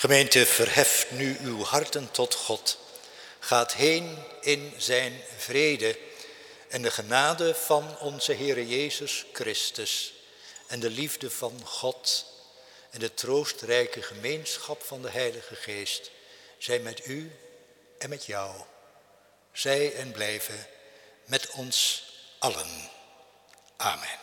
Gemeente, verheft nu uw harten tot God. Gaat heen in zijn vrede en de genade van onze Heere Jezus Christus en de liefde van God en de troostrijke gemeenschap van de Heilige Geest Zij met u en met jou. Zij en blijven met ons allen. Amen.